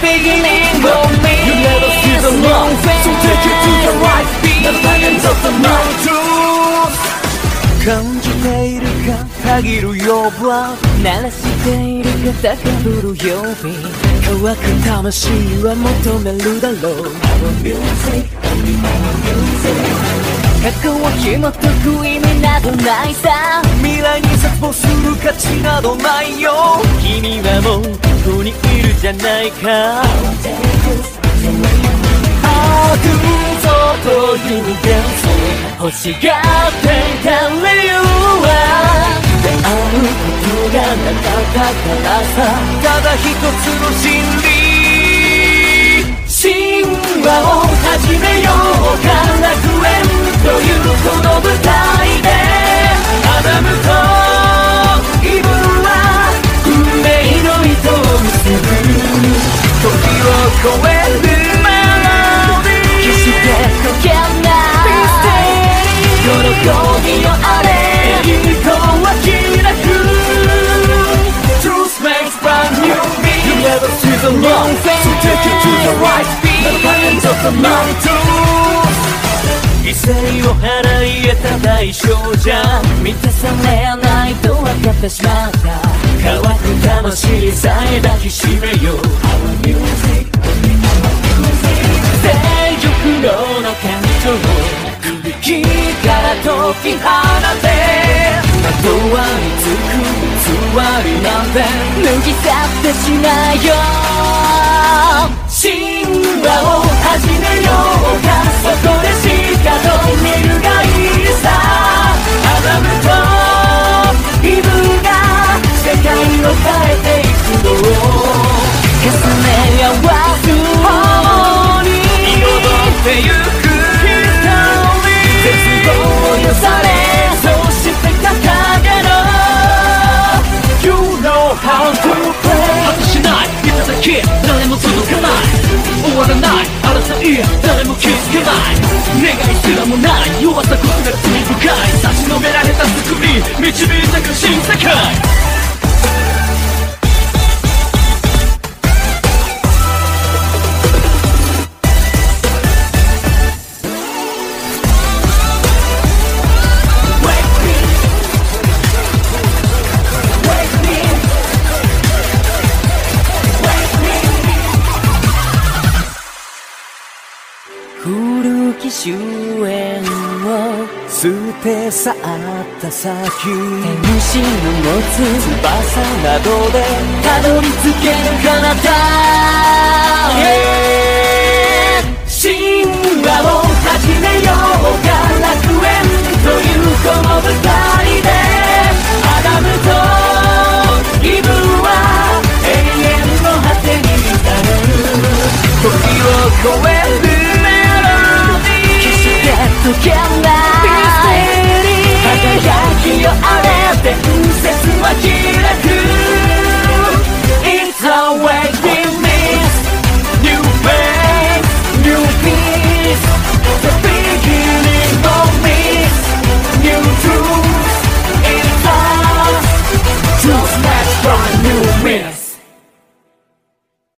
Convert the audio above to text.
beginning for me You never see the light So take it to the right Be The lions of the night truth 感じているかたぎる Your blood 鳴らしているか高ぶる曜日乾く魂は求めるだろう過去を紐解く意味などないさ。未来に絶望する価値などないよ。君はもうここにいるじゃないか。あくぞという幻想。欲しがっていた理由は。出会うことがなかったからさ。ただ一つの真理。See the light So take it to the right The lions of the night 犠牲を払い得た代償じゃ満たされないと分かってしまった乾く魂さえ抱きしめよう全の感情を響きから解き放てドアにつく座りなんて脱ぎ去ってしまえよ。神話を始めようかそこで気づけない。願いすらもない。弱さこそが罪深い差し伸べられた救い。導いたく新世界。古き終焉を捨て去った先。天使の持つ翼などでたどり着ける彼方。へ神話を始めよう。か楽園というこの舞台で。アダムとイブは永遠の果てに至る。時を超え Yeah.